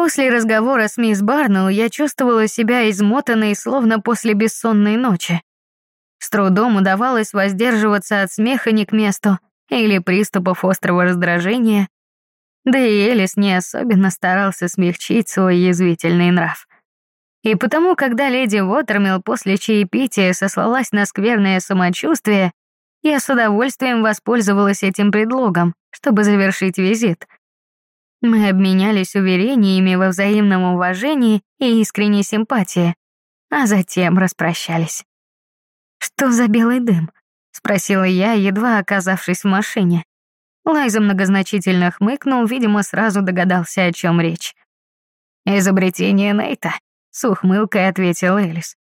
После разговора с мисс Барнелл я чувствовала себя измотанной, словно после бессонной ночи. С трудом удавалось воздерживаться от смеха не к месту или приступов острого раздражения, да и Элис не особенно старался смягчить свой язвительный нрав. И потому, когда леди Уотермилл после чаепития сослалась на скверное самочувствие, я с удовольствием воспользовалась этим предлогом, чтобы завершить визит. Мы обменялись уверениями во взаимном уважении и искренней симпатии, а затем распрощались. «Что за белый дым?» — спросила я, едва оказавшись в машине. Лайза многозначительно хмыкнул, видимо, сразу догадался, о чем речь. «Изобретение Нейта», — с ухмылкой ответил Элис.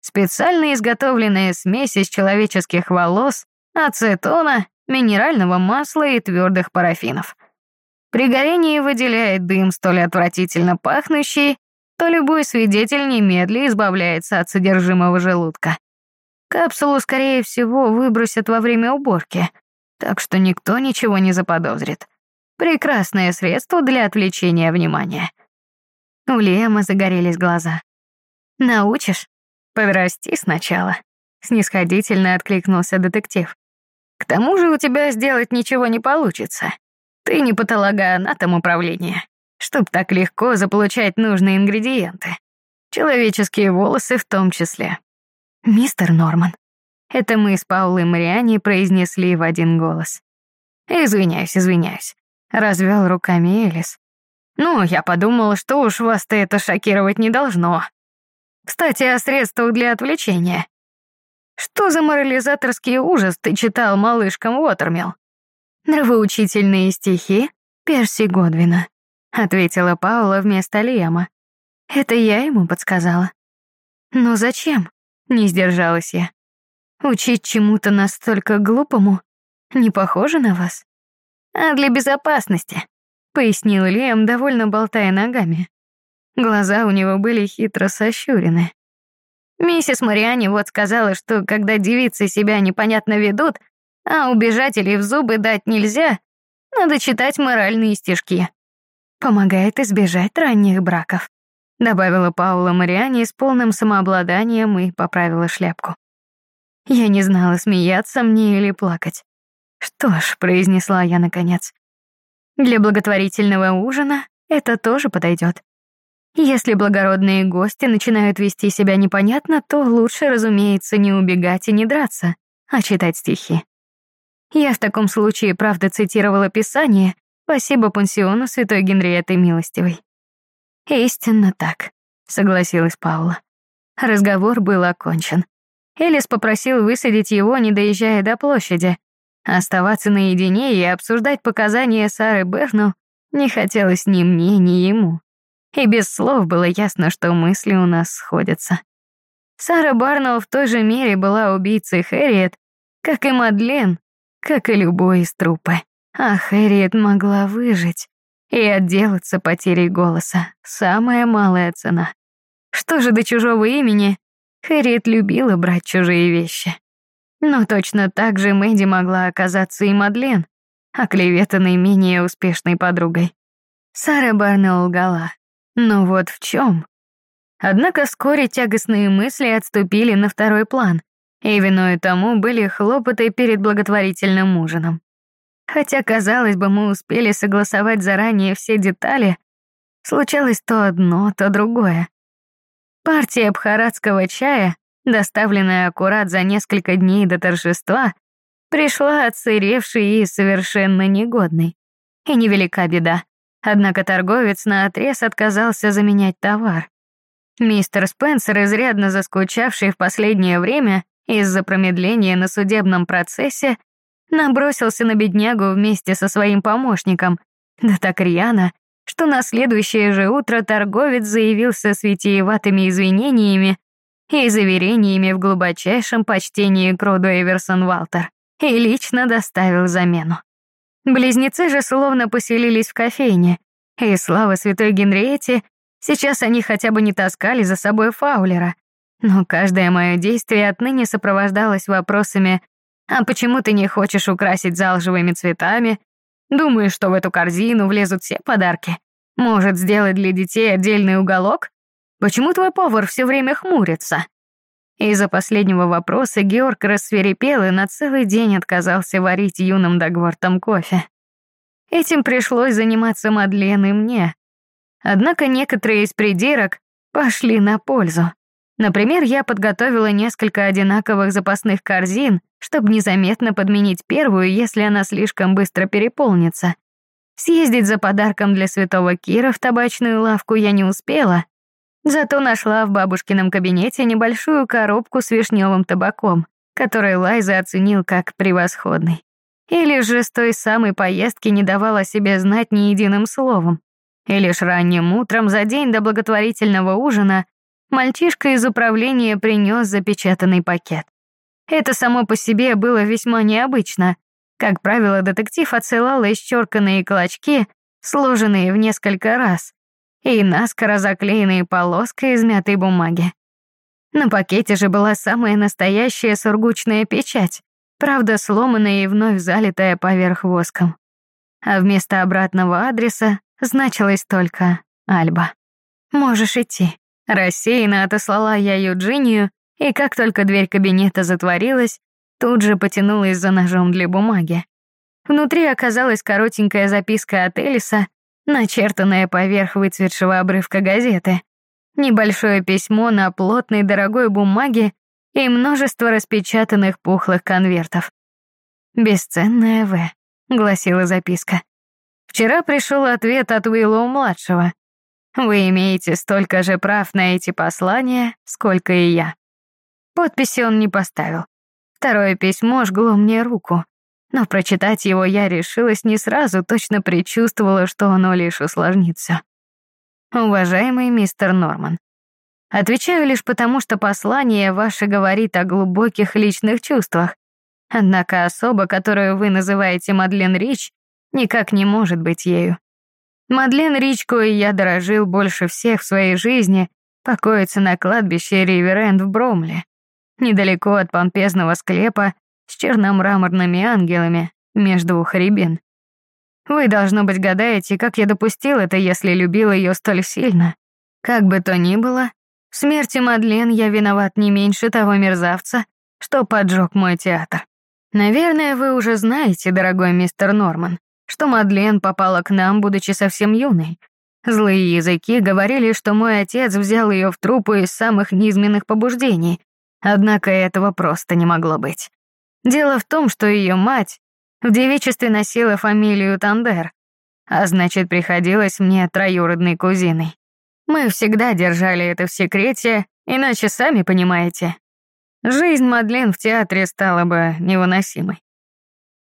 «Специально изготовленная смесь из человеческих волос, ацетона, минерального масла и твердых парафинов. При горении выделяет дым столь отвратительно пахнущий, то любой свидетель немедля избавляется от содержимого желудка. Капсулу, скорее всего, выбросят во время уборки, так что никто ничего не заподозрит. Прекрасное средство для отвлечения внимания. У Лема загорелись глаза. «Научишь?» «Подрасти сначала», — снисходительно откликнулся детектив. «К тому же у тебя сделать ничего не получится. Ты не патологоанатом управления, чтоб так легко заполучать нужные ингредиенты. Человеческие волосы в том числе. «Мистер Норман». Это мы с Паулой Мариани произнесли в один голос. «Извиняюсь, извиняюсь», — развел руками Элис. «Ну, я подумал, что уж вас-то это шокировать не должно. Кстати, о средствах для отвлечения. Что за морализаторский ужас ты читал малышкам Уотермилл?» «Нравоучительные стихи Перси Годвина», — ответила Паула вместо Лиама. «Это я ему подсказала». «Но зачем?» Не сдержалась я. Учить чему-то настолько глупому не похоже на вас? А для безопасности, пояснил Лиам, довольно болтая ногами. Глаза у него были хитро сощурены. Миссис Мариани вот сказала, что когда девицы себя непонятно ведут, а убежать или в зубы дать нельзя, надо читать моральные стишки. Помогает избежать ранних браков добавила Паула Мариани с полным самообладанием и поправила шляпку. Я не знала, смеяться мне или плакать. Что ж, произнесла я наконец. Для благотворительного ужина это тоже подойдет. Если благородные гости начинают вести себя непонятно, то лучше, разумеется, не убегать и не драться, а читать стихи. Я в таком случае, правда, цитировала Писание, спасибо пансиону Святой Генриетты Милостивой. «Истинно так», — согласилась Паула. Разговор был окончен. Элис попросил высадить его, не доезжая до площади. Оставаться наедине и обсуждать показания Сары Берну не хотелось ни мне, ни ему. И без слов было ясно, что мысли у нас сходятся. Сара Барнелл в той же мере была убийцей Хэрриет, как и Мадлен, как и любой из трупы. А Хэрриет могла выжить и отделаться потерей голоса. Самая малая цена. Что же до чужого имени? Хэрриет любила брать чужие вещи. Но точно так же Мэдди могла оказаться и Мадлен, оклеветанной менее успешной подругой. Сара Барнелл лгала. Но вот в чем? Однако вскоре тягостные мысли отступили на второй план, и виной тому были хлопоты перед благотворительным ужином. Хотя, казалось бы, мы успели согласовать заранее все детали, случалось то одно, то другое. Партия бхаратского чая, доставленная аккурат за несколько дней до торжества, пришла отсыревшей и совершенно негодной. И невелика беда. Однако торговец наотрез отказался заменять товар. Мистер Спенсер, изрядно заскучавший в последнее время из-за промедления на судебном процессе, набросился на беднягу вместе со своим помощником, да так рьяно, что на следующее же утро торговец заявился с витиеватыми извинениями и заверениями в глубочайшем почтении к роду Эверсон Валтер и лично доставил замену. Близнецы же словно поселились в кофейне, и слава святой Генриете, сейчас они хотя бы не таскали за собой Фаулера, но каждое мое действие отныне сопровождалось вопросами а почему ты не хочешь украсить зал живыми цветами? Думаешь, что в эту корзину влезут все подарки? Может, сделать для детей отдельный уголок? Почему твой повар все время хмурится?» Из-за последнего вопроса Георг рассверепел и на целый день отказался варить юным Дагвартом кофе. Этим пришлось заниматься Мадлен и мне. Однако некоторые из придирок пошли на пользу. Например, я подготовила несколько одинаковых запасных корзин, чтобы незаметно подменить первую, если она слишком быстро переполнится. Съездить за подарком для святого Кира в табачную лавку я не успела, зато нашла в бабушкином кабинете небольшую коробку с вишневым табаком, который Лайза оценил как превосходный. Или же с той самой поездки не давала себе знать ни единым словом. И лишь ранним утром за день до благотворительного ужина мальчишка из управления принес запечатанный пакет. Это само по себе было весьма необычно, как правило, детектив отсылал исчерканные клочки, сложенные в несколько раз, и наскоро заклеенные полоской из мятой бумаги. На пакете же была самая настоящая сургучная печать, правда сломанная и вновь залитая поверх воском. А вместо обратного адреса значилось только «Альба». «Можешь идти». Рассеянно отослала я Юджинию, и как только дверь кабинета затворилась, Тут же потянулась за ножом для бумаги. Внутри оказалась коротенькая записка от Элиса, начертанная поверх выцветшего обрывка газеты. Небольшое письмо на плотной дорогой бумаге и множество распечатанных пухлых конвертов. «Бесценная В», — гласила записка. «Вчера пришел ответ от Уиллоу-младшего. Вы имеете столько же прав на эти послания, сколько и я». Подписи он не поставил. Второе письмо жгло мне руку, но прочитать его я решилась не сразу, точно предчувствовала, что оно лишь усложнится. Уважаемый мистер Норман, отвечаю лишь потому, что послание ваше говорит о глубоких личных чувствах. Однако особа, которую вы называете Мадлен Рич, никак не может быть ею. Мадлен Рич, кое я дорожил больше всех в своей жизни, покоится на кладбище Риверенд в Бромле недалеко от помпезного склепа с черномраморными ангелами между двух рябин. Вы, должно быть, гадаете, как я допустил это, если любил ее столь сильно. Как бы то ни было, в смерти Мадлен я виноват не меньше того мерзавца, что поджег мой театр. Наверное, вы уже знаете, дорогой мистер Норман, что Мадлен попала к нам, будучи совсем юной. Злые языки говорили, что мой отец взял ее в труппу из самых низменных побуждений, Однако этого просто не могло быть. Дело в том, что ее мать в девичестве носила фамилию Тандер, а значит, приходилось мне троюродной кузиной. Мы всегда держали это в секрете, иначе сами понимаете. Жизнь Мадлен в театре стала бы невыносимой.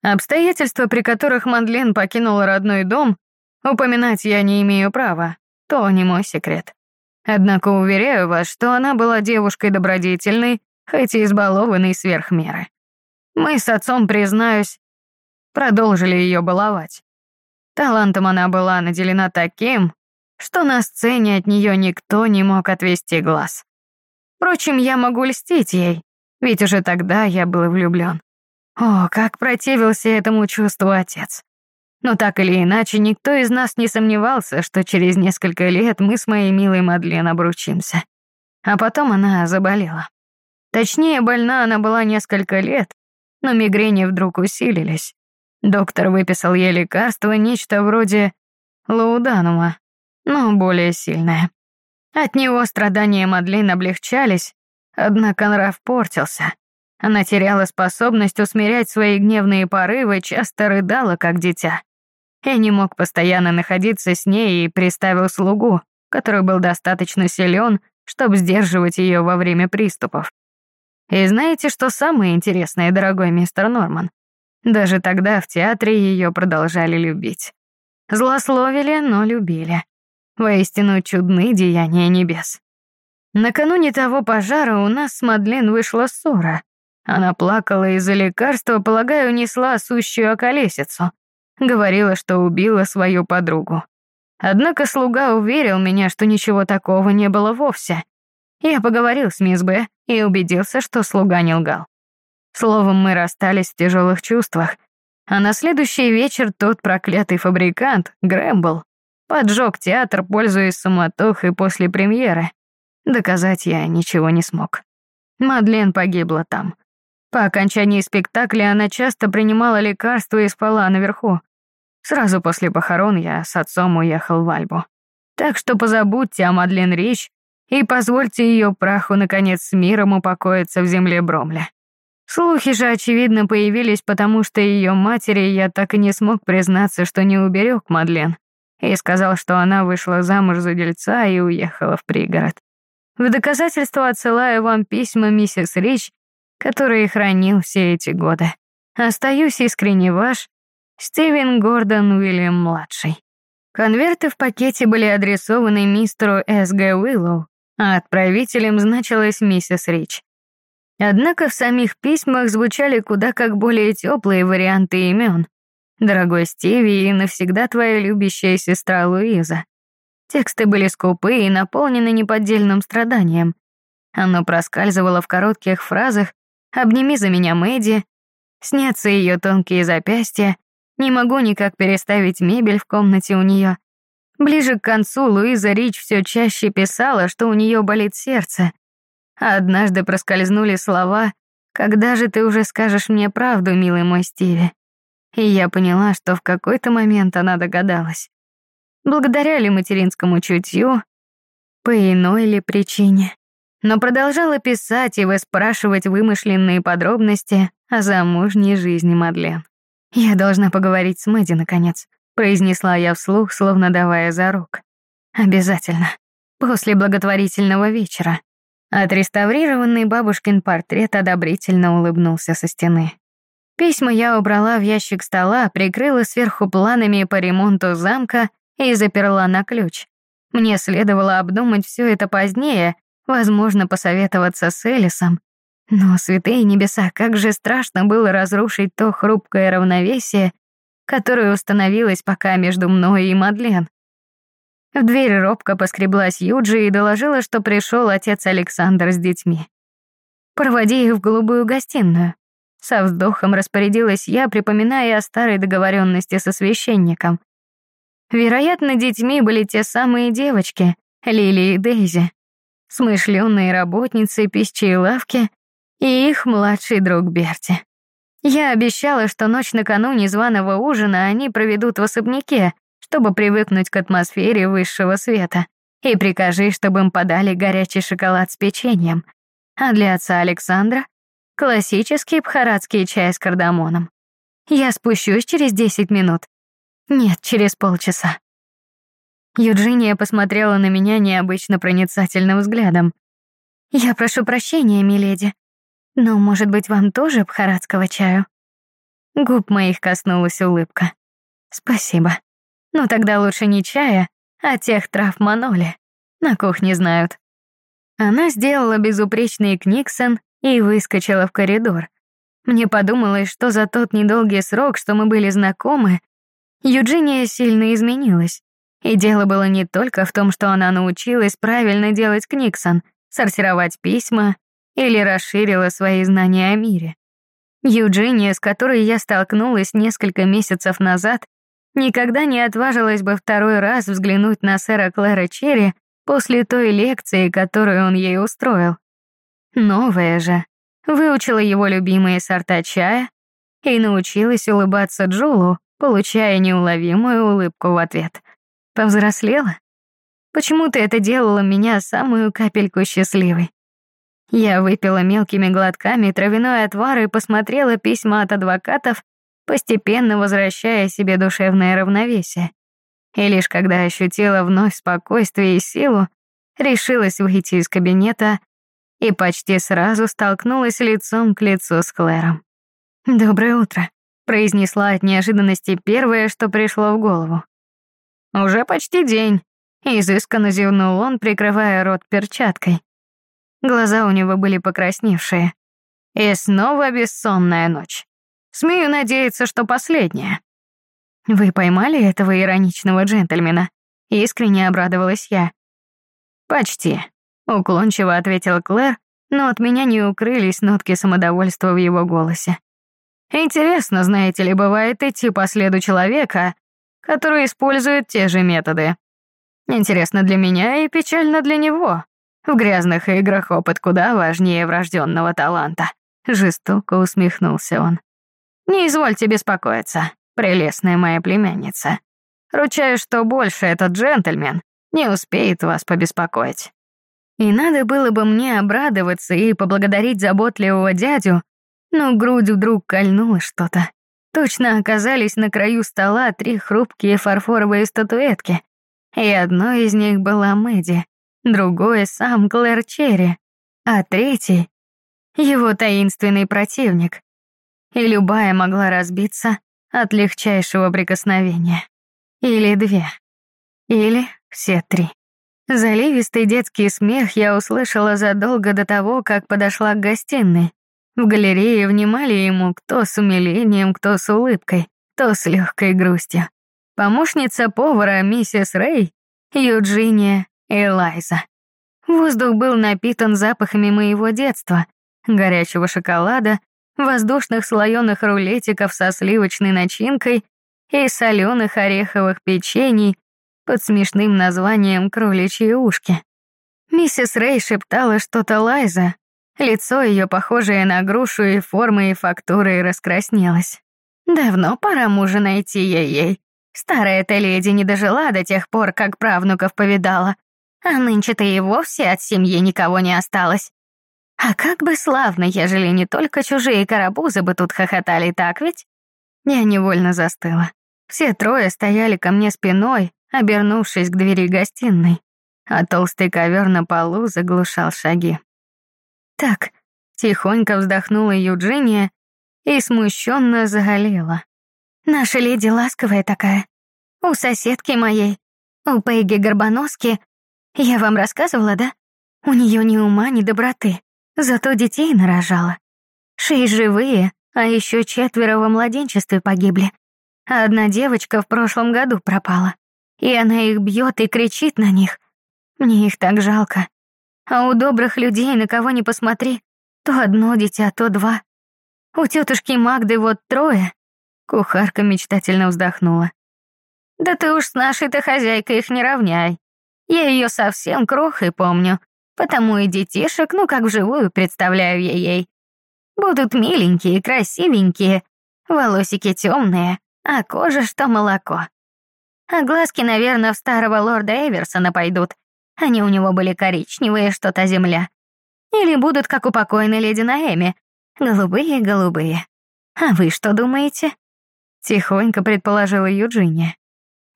Обстоятельства, при которых Мадлен покинула родной дом, упоминать я не имею права, то не мой секрет. Однако уверяю вас, что она была девушкой добродетельной хоть и избалованный сверх меры. Мы с отцом, признаюсь, продолжили ее баловать. Талантом она была наделена таким, что на сцене от нее никто не мог отвести глаз. Впрочем, я могу льстить ей, ведь уже тогда я был влюблен. О, как противился этому чувству отец. Но так или иначе, никто из нас не сомневался, что через несколько лет мы с моей милой Мадлен обручимся. А потом она заболела. Точнее, больна она была несколько лет, но мигрени вдруг усилились. Доктор выписал ей лекарство, нечто вроде лауданума, но более сильное. От него страдания Мадлен облегчались, однако нрав портился. Она теряла способность усмирять свои гневные порывы, часто рыдала, как дитя. Я не мог постоянно находиться с ней и приставил слугу, который был достаточно силен, чтобы сдерживать ее во время приступов. И знаете, что самое интересное, дорогой мистер Норман? Даже тогда в театре ее продолжали любить. Злословили, но любили. Воистину чудны деяния небес. Накануне того пожара у нас с Мадлен вышла ссора. Она плакала из-за лекарства, полагаю, несла сущую околесицу. Говорила, что убила свою подругу. Однако слуга уверил меня, что ничего такого не было вовсе. Я поговорил с мисс Б и убедился, что слуга не лгал. Словом, мы расстались в тяжелых чувствах, а на следующий вечер тот проклятый фабрикант, Грэмбл, поджег театр, пользуясь суматохой после премьеры. Доказать я ничего не смог. Мадлен погибла там. По окончании спектакля она часто принимала лекарства и спала наверху. Сразу после похорон я с отцом уехал в Альбу. Так что позабудьте о Мадлен Рич и позвольте ее праху наконец с миром упокоиться в земле Бромля. Слухи же, очевидно, появились, потому что ее матери я так и не смог признаться, что не уберег Мадлен, и сказал, что она вышла замуж за дельца и уехала в пригород. В доказательство отсылаю вам письма миссис Рич, которые хранил все эти годы. Остаюсь искренне ваш, Стивен Гордон Уильям-младший. Конверты в пакете были адресованы мистеру С.Г. Уиллоу, а отправителем значилась миссис Рич. Однако в самих письмах звучали куда как более теплые варианты имен. «Дорогой Стиви» и «Навсегда твоя любящая сестра Луиза». Тексты были скупы и наполнены неподдельным страданием. Оно проскальзывало в коротких фразах «Обними за меня Мэдди», «Снятся ее тонкие запястья», «Не могу никак переставить мебель в комнате у нее». Ближе к концу Луиза Рич все чаще писала, что у нее болит сердце, а однажды проскользнули слова «Когда же ты уже скажешь мне правду, милый мой Стиви?» И я поняла, что в какой-то момент она догадалась. Благодаря ли материнскому чутью, по иной ли причине. Но продолжала писать и выспрашивать вымышленные подробности о замужней жизни Мадлен. «Я должна поговорить с Мэдди, наконец», произнесла я вслух, словно давая за рук. «Обязательно. После благотворительного вечера. Отреставрированный бабушкин портрет одобрительно улыбнулся со стены. Письма я убрала в ящик стола, прикрыла сверху планами по ремонту замка и заперла на ключ. Мне следовало обдумать все это позднее, возможно, посоветоваться с Элисом. Но, святые небеса, как же страшно было разрушить то хрупкое равновесие, которое установилось пока между мной и Мадлен. В дверь робко поскреблась Юджи и доложила, что пришел отец Александр с детьми. «Проводи их в голубую гостиную». Со вздохом распорядилась я, припоминая о старой договоренности со священником. Вероятно, детьми были те самые девочки, Лили и Дейзи, смышленные работницы пищей лавки и их младший друг Берти. Я обещала, что ночь накануне званого ужина они проведут в особняке, чтобы привыкнуть к атмосфере высшего света. И прикажи, чтобы им подали горячий шоколад с печеньем. А для отца Александра — классический бхаратский чай с кардамоном. Я спущусь через 10 минут. Нет, через полчаса. Юджиния посмотрела на меня необычно проницательным взглядом. «Я прошу прощения, миледи, но, может быть, вам тоже бхаратского чаю?» Губ моих коснулась улыбка. «Спасибо». Ну тогда лучше не чая, а тех трав маноли. На кухне знают. Она сделала безупречный книксон и выскочила в коридор. Мне подумалось, что за тот недолгий срок, что мы были знакомы, Юджиния сильно изменилась. И дело было не только в том, что она научилась правильно делать книксон, сортировать письма или расширила свои знания о мире. Юджиния, с которой я столкнулась несколько месяцев назад, никогда не отважилась бы второй раз взглянуть на сэра Клэра Черри после той лекции, которую он ей устроил. Новая же выучила его любимые сорта чая и научилась улыбаться Джулу, получая неуловимую улыбку в ответ. Повзрослела? Почему-то это делало меня самую капельку счастливой. Я выпила мелкими глотками травяной отвар и посмотрела письма от адвокатов, постепенно возвращая себе душевное равновесие. И лишь когда ощутила вновь спокойствие и силу, решилась выйти из кабинета и почти сразу столкнулась лицом к лицу с Клэром. «Доброе утро», — произнесла от неожиданности первое, что пришло в голову. «Уже почти день», — изысканно зевнул он, прикрывая рот перчаткой. Глаза у него были покрасневшие. «И снова бессонная ночь». Смею надеяться, что последняя. Вы поймали этого ироничного джентльмена? Искренне обрадовалась я. Почти, уклончиво ответил Клэр, но от меня не укрылись нотки самодовольства в его голосе. Интересно, знаете ли, бывает идти по следу человека, который использует те же методы. Интересно для меня и печально для него. В грязных играх опыт куда важнее врожденного таланта. Жестоко усмехнулся он. Не извольте беспокоиться, прелестная моя племянница. Ручаюсь, что больше этот джентльмен не успеет вас побеспокоить. И надо было бы мне обрадоваться и поблагодарить заботливого дядю, но грудь вдруг кольнула что-то. Точно оказались на краю стола три хрупкие фарфоровые статуэтки, и одной из них была Мэдди, другой — сам Клэр Черри, а третий — его таинственный противник. И любая могла разбиться от легчайшего прикосновения. Или две. Или все три. Заливистый детский смех я услышала задолго до того, как подошла к гостиной. В галерее внимали ему кто с умилением, кто с улыбкой, кто с легкой грустью. Помощница повара миссис Рэй, Юджиния и Лайза. Воздух был напитан запахами моего детства, горячего шоколада, воздушных слоеных рулетиков со сливочной начинкой и соленых ореховых печений под смешным названием «кроличьи ушки». Миссис Рэй шептала что-то Лайза, Лицо ее, похожее на грушу и формы и фактуры, раскраснелось. Давно пора мужа найти ей-ей. Старая-то леди не дожила до тех пор, как правнуков повидала. А нынче-то и вовсе от семьи никого не осталось. А как бы славно, ежели не только чужие карабузы бы тут хохотали, так ведь? Я невольно застыла. Все трое стояли ко мне спиной, обернувшись к двери гостиной, а толстый ковер на полу заглушал шаги. «Так», — тихонько вздохнула Юджиния и смущенно заголела. «Наша леди ласковая такая. У соседки моей, у Пегги Горбоноски. Я вам рассказывала, да? У нее ни ума, ни доброты, зато детей нарожала. Шесть живые, а еще четверо во младенчестве погибли. одна девочка в прошлом году пропала. И она их бьет и кричит на них. Мне их так жалко. А у добрых людей, на кого не посмотри, то одно дитя, то два. У тетушки Магды вот трое. Кухарка мечтательно вздохнула. Да ты уж с нашей-то хозяйкой их не равняй. Я ее совсем крохой помню, потому и детишек, ну как вживую, представляю я ей. Будут миленькие, красивенькие, волосики темные, а кожа что молоко. А глазки, наверное, в старого лорда Эверсона пойдут, они у него были коричневые, что-то земля. Или будут, как у покойной леди Наэми, голубые-голубые. А вы что думаете?» Тихонько предположила Юджиния.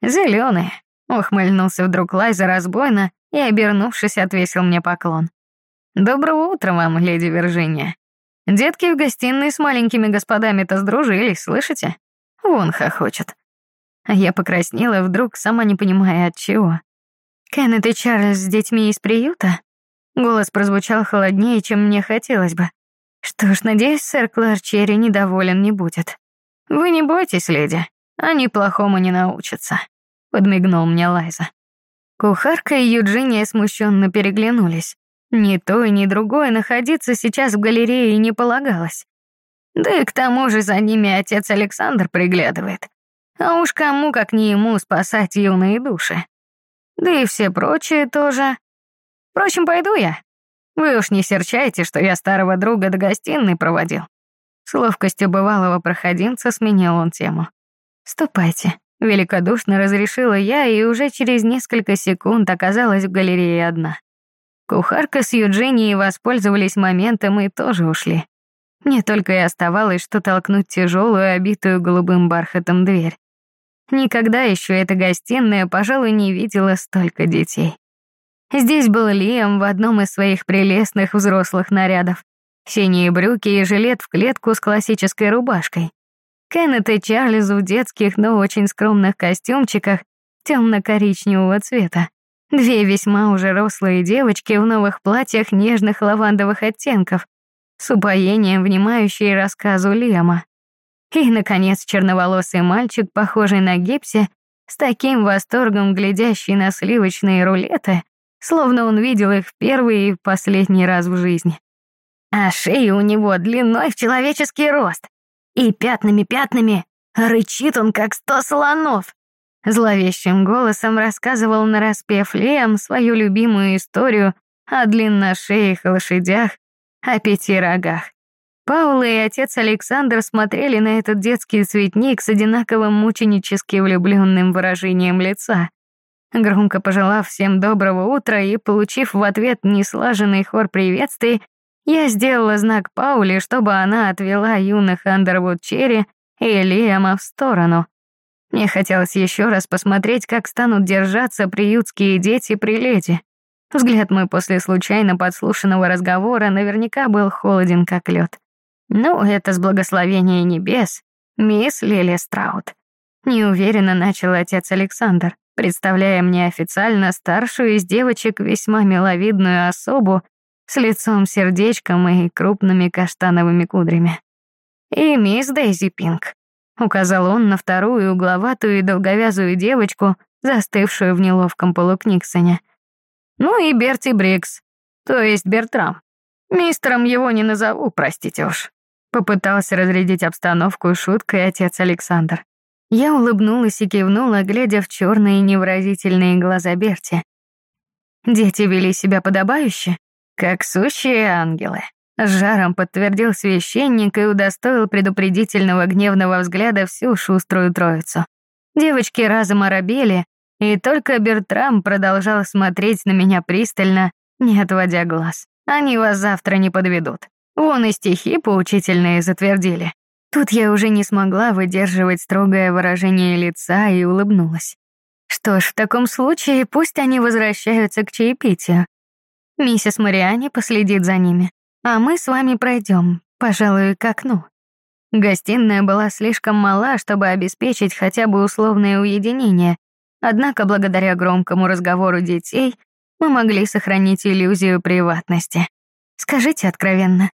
«Зелёные», — ухмыльнулся вдруг Лайза разбойно и, обернувшись, отвесил мне поклон. «Доброго утра вам, леди Виржиния. Детки в гостиной с маленькими господами-то сдружились, слышите? Вон хохочет». Я покраснела вдруг, сама не понимая от чего. «Кеннет и Чарльз с детьми из приюта?» Голос прозвучал холоднее, чем мне хотелось бы. Что ж, надеюсь, сэр Клэр Черри недоволен не будет. «Вы не бойтесь, леди, они плохому не научатся», — подмигнул мне Лайза. Кухарка и Юджиния смущенно переглянулись. Ни то, ни другое находиться сейчас в галерее не полагалось. Да и к тому же за ними отец Александр приглядывает. А уж кому, как не ему, спасать юные души. Да и все прочие тоже. Впрочем, пойду я. Вы уж не серчайте, что я старого друга до гостиной проводил. С ловкостью бывалого проходимца сменил он тему. «Ступайте», — великодушно разрешила я, и уже через несколько секунд оказалась в галерее одна. Кухарка с Юджинией воспользовались моментом и тоже ушли. Мне только и оставалось, что толкнуть тяжелую, обитую голубым бархатом дверь. Никогда еще эта гостиная, пожалуй, не видела столько детей. Здесь был Лиам в одном из своих прелестных взрослых нарядов. Синие брюки и жилет в клетку с классической рубашкой. Кеннет и Чарльз в детских, но очень скромных костюмчиках темно-коричневого цвета. Две весьма уже рослые девочки в новых платьях нежных лавандовых оттенков, с упоением внимающие рассказу Лиама. И, наконец, черноволосый мальчик, похожий на гипси, с таким восторгом глядящий на сливочные рулеты, словно он видел их в первый и последний раз в жизни. А шея у него длиной в человеческий рост. И пятнами-пятнами рычит он, как сто слонов. Зловещим голосом рассказывал нараспев Лиам свою любимую историю о длинношеях лошадях, о пяти рогах. Паула и отец Александр смотрели на этот детский цветник с одинаковым мученически влюбленным выражением лица. Громко пожелав всем доброго утра и получив в ответ неслаженный хор приветствий, я сделала знак Пауле, чтобы она отвела юных Андервуд Черри и Лиама в сторону. Мне хотелось еще раз посмотреть, как станут держаться приютские дети при леди. Взгляд мой после случайно подслушанного разговора наверняка был холоден, как лед. Ну, это с благословения небес, мисс Лили Страут. Неуверенно начал отец Александр, представляя мне официально старшую из девочек весьма миловидную особу с лицом-сердечком и крупными каштановыми кудрями. И мисс Дейзи Пинк. Указал он на вторую угловатую и долговязую девочку, застывшую в неловком полукниксоне. Ну и Берти Брикс, то есть Бертрам. Мистером его не назову, простите уж. Попытался разрядить обстановку шуткой отец Александр. Я улыбнулась и кивнула, глядя в черные невыразительные глаза Берти. Дети вели себя подобающе, как сущие ангелы. Жаром подтвердил священник и удостоил предупредительного гневного взгляда всю шуструю троицу. Девочки разом оробели, и только Бертрам продолжал смотреть на меня пристально, не отводя глаз. Они вас завтра не подведут. Вон и стихи поучительные затвердили. Тут я уже не смогла выдерживать строгое выражение лица и улыбнулась. Что ж, в таком случае пусть они возвращаются к чаепитию. Миссис Мариани последит за ними, а мы с вами пройдем, пожалуй, к окну. Гостиная была слишком мала, чтобы обеспечить хотя бы условное уединение, однако благодаря громкому разговору детей мы могли сохранить иллюзию приватности. Скажите откровенно,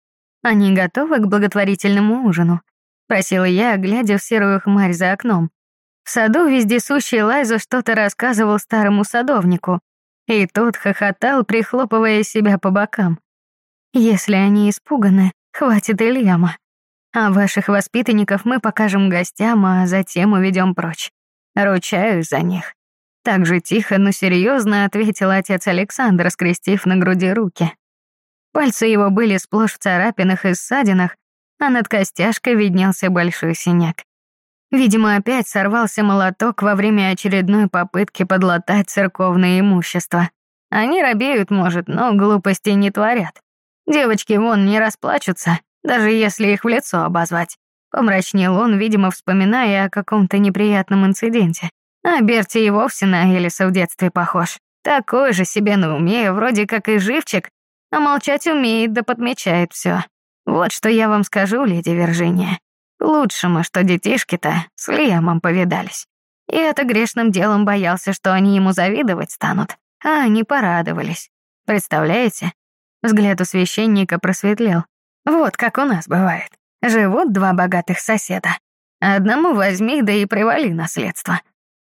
они готовы к благотворительному ужину?» — просила я, глядя в серую хмарь за окном. В саду вездесущий Лайза что-то рассказывал старому садовнику, и тот хохотал, прихлопывая себя по бокам. «Если они испуганы, хватит Ильяма. А ваших воспитанников мы покажем гостям, а затем уведем прочь. Ручаюсь за них». Так же тихо, но серьезно ответил отец Александр, скрестив на груди руки. Пальцы его были сплошь в царапинах и ссадинах, а над костяшкой виднелся большой синяк. Видимо, опять сорвался молоток во время очередной попытки подлатать церковное имущество. Они робеют, может, но глупостей не творят. Девочки вон не расплачутся, даже если их в лицо обозвать. Помрачнел он, видимо, вспоминая о каком-то неприятном инциденте. А Берти и вовсе на Элиса в детстве похож. Такой же себе на уме, вроде как и живчик, а молчать умеет да подмечает все. Вот что я вам скажу, леди Виржиния. Лучше мы, что детишки-то с Лиамом повидались. И это грешным делом боялся, что они ему завидовать станут, а они порадовались. Представляете? Взгляд у священника просветлел. Вот как у нас бывает. Живут два богатых соседа. Одному возьми, да и привали наследство.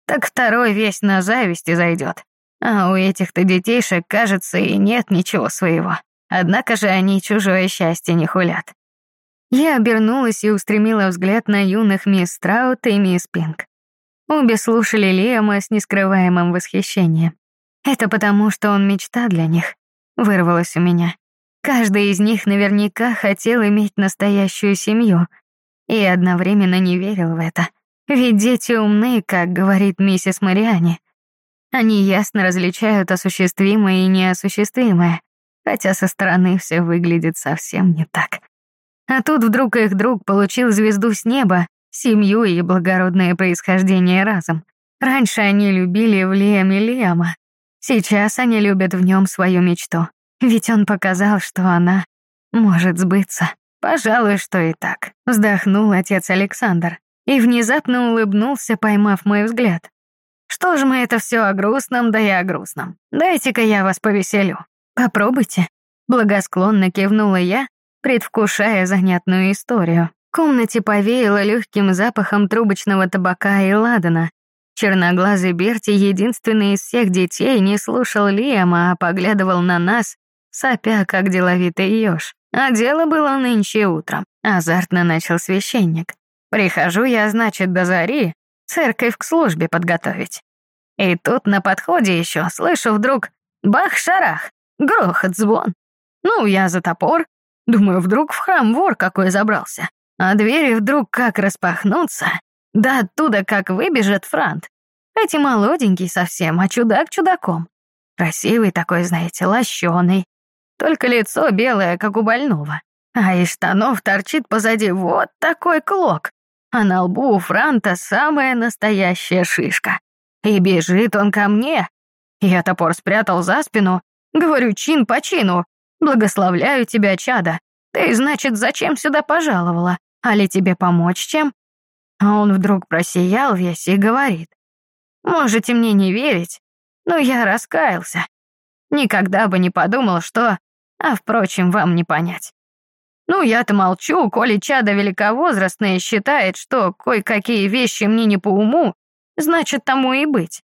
Так второй весь на зависти зайдет. А у этих-то детейшек, кажется, и нет ничего своего. Однако же они чужое счастье не хулят. Я обернулась и устремила взгляд на юных мисс Страут и мисс Пинк. Обе слушали Лиама с нескрываемым восхищением. Это потому, что он мечта для них, вырвалось у меня. Каждый из них наверняка хотел иметь настоящую семью и одновременно не верил в это. Ведь дети умны, как говорит миссис Мариани. Они ясно различают осуществимое и неосуществимое, хотя со стороны все выглядит совсем не так. А тут вдруг их друг получил звезду с неба, семью и благородное происхождение разом. Раньше они любили в Лиаме Лиама, сейчас они любят в нем свою мечту, ведь он показал, что она может сбыться. Пожалуй, что и так. Вздохнул отец Александр и внезапно улыбнулся, поймав мой взгляд. Что ж мы это все о грустном, да и о грустном. Дайте-ка я вас повеселю. Попробуйте. Благосклонно кивнула я, предвкушая занятную историю. В комнате повеяло легким запахом трубочного табака и ладана. Черноглазый Берти, единственный из всех детей, не слушал Лиама, а поглядывал на нас, сопя, как деловитый еж. А дело было нынче утром. Азартно начал священник. Прихожу я, значит, до зари, церковь к службе подготовить. И тут на подходе еще слышу вдруг бах-шарах, грохот, звон. Ну, я за топор. Думаю, вдруг в храм вор какой забрался. А двери вдруг как распахнутся. Да оттуда как выбежит франт. Эти молоденький совсем, а чудак чудаком. Красивый такой, знаете, лощеный. Только лицо белое, как у больного. А из штанов торчит позади вот такой клок. А на лбу у Франта самая настоящая шишка. И бежит он ко мне. Я топор спрятал за спину. Говорю, чин по чину. Благословляю тебя, чада. Ты, значит, зачем сюда пожаловала? А ли тебе помочь чем? А он вдруг просиял весь и говорит. Можете мне не верить, но я раскаялся. Никогда бы не подумал, что... А, впрочем, вам не понять. Ну, я-то молчу, коли чада великовозрастное считает, что кое-какие вещи мне не по уму, значит, тому и быть.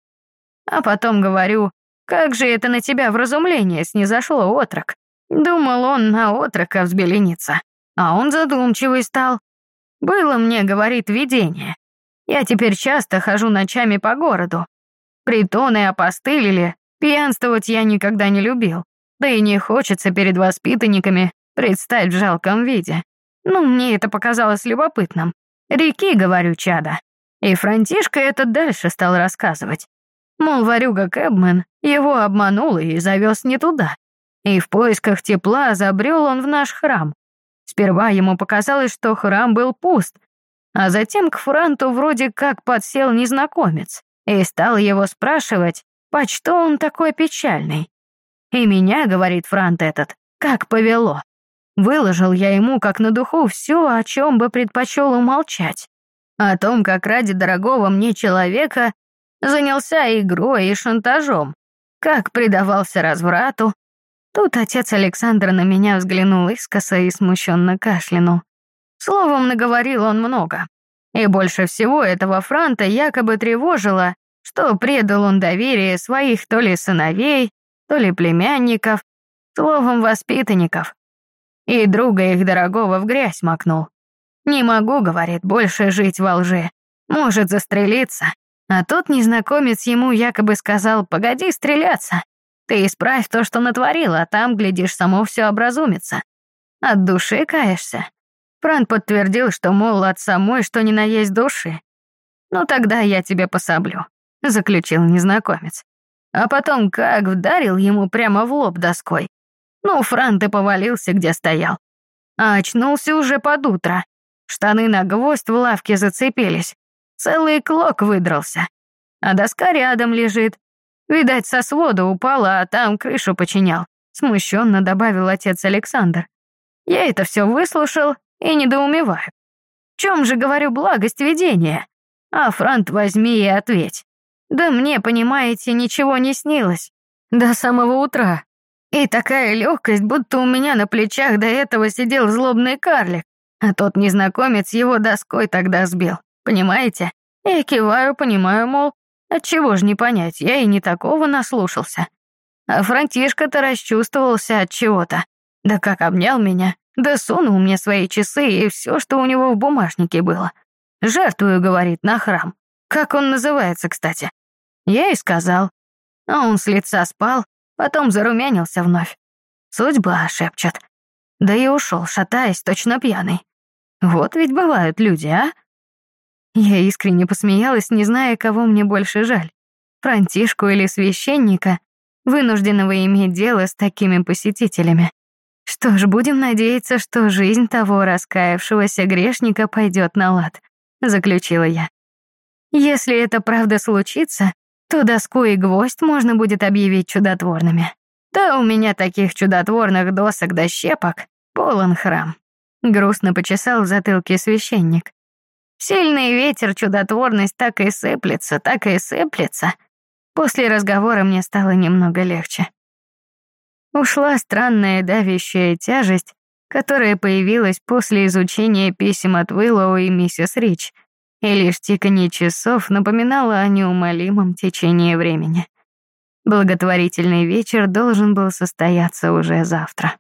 А потом говорю, как же это на тебя в разумление снизошло, отрок? Думал он на отрока взбелениться, а он задумчивый стал. Было мне, говорит, видение. Я теперь часто хожу ночами по городу. Притоны опостылили, пьянствовать я никогда не любил. Да и не хочется перед воспитанниками предстать в жалком виде. Ну, мне это показалось любопытным. Реки, говорю, чада. И Франтишка это дальше стал рассказывать. Мол, варюга Кэбмен его обманул и завез не туда. И в поисках тепла забрел он в наш храм. Сперва ему показалось, что храм был пуст, а затем к Франту вроде как подсел незнакомец и стал его спрашивать, по что он такой печальный. И меня, говорит Франт этот, как повело. Выложил я ему как на духу все, о чем бы предпочел умолчать. О том, как ради дорогого мне человека занялся игрой и шантажом, как предавался разврату. Тут отец Александр на меня взглянул искоса и смущенно кашлянул. Словом, наговорил он много. И больше всего этого Франта якобы тревожило, что предал он доверие своих то ли сыновей, то ли племянников, словом, воспитанников. И друга их дорогого в грязь макнул. «Не могу, — говорит, — больше жить во лжи. Может застрелиться». А тот незнакомец ему якобы сказал, «Погоди стреляться. Ты исправь то, что натворил, а там, глядишь, само все образумится. От души каешься?» Франк подтвердил, что, мол, от самой, что ни на есть души. «Ну тогда я тебе пособлю», — заключил незнакомец. А потом как вдарил ему прямо в лоб доской. Ну, Франт и повалился, где стоял. А очнулся уже под утро. Штаны на гвоздь в лавке зацепились. Целый клок выдрался. А доска рядом лежит. Видать, со свода упала, а там крышу починял. Смущенно добавил отец Александр. Я это все выслушал и недоумеваю. В чем же, говорю, благость видения? А Франт возьми и ответь. Да мне, понимаете, ничего не снилось. До самого утра. И такая легкость, будто у меня на плечах до этого сидел злобный карлик, а тот незнакомец его доской тогда сбил. Понимаете? Я киваю, понимаю, мол, отчего ж не понять, я и не такого наслушался. А Франтишка-то расчувствовался от чего-то. Да как обнял меня, да сунул мне свои часы и все, что у него в бумажнике было. Жертвую, говорит, на храм. Как он называется, кстати? Я и сказал. А он с лица спал, потом зарумянился вновь. Судьба, шепчет. Да и ушел, шатаясь, точно пьяный. Вот ведь бывают люди, а? Я искренне посмеялась, не зная, кого мне больше жаль. Франтишку или священника, вынужденного иметь дело с такими посетителями. Что ж, будем надеяться, что жизнь того раскаявшегося грешника пойдет на лад, заключила я. Если это правда случится, то доску и гвоздь можно будет объявить чудотворными. Да у меня таких чудотворных досок до щепок полон храм. Грустно почесал в затылке священник. Сильный ветер, чудотворность так и сыплется, так и сыплется. После разговора мне стало немного легче. Ушла странная давящая тяжесть, которая появилась после изучения писем от Уиллоу и миссис Рич, и лишь тиканье часов напоминало о неумолимом течении времени. Благотворительный вечер должен был состояться уже завтра.